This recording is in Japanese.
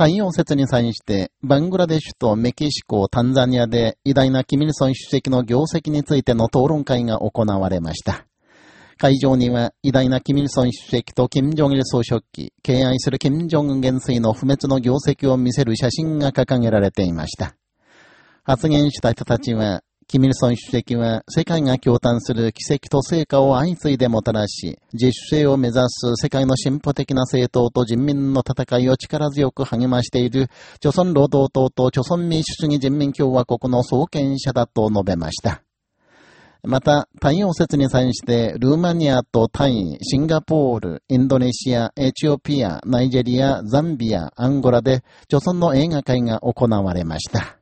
太陽節に際して、バングラデシュとメキシコ、タンザニアで偉大なキミルソン主席の業績についての討論会が行われました。会場には偉大なキミルソン主席とキム・ジョンイル総書記、敬愛するキム・ジョン元帥の不滅の業績を見せる写真が掲げられていました。発言した人たちは、キミルソン主席は世界が共嘆する奇跡と成果を相次いでもたらし、自主性を目指す世界の進歩的な政党と人民の戦いを力強く励ましている、朝鮮労働党と朝鮮民主主義人民共和国の創建者だと述べました。また、太陽節に際して、ルーマニアとタイ、シンガポール、インドネシア、エチオピア、ナイジェリア、ザンビア、アンゴラで、朝鮮の映画会が行われました。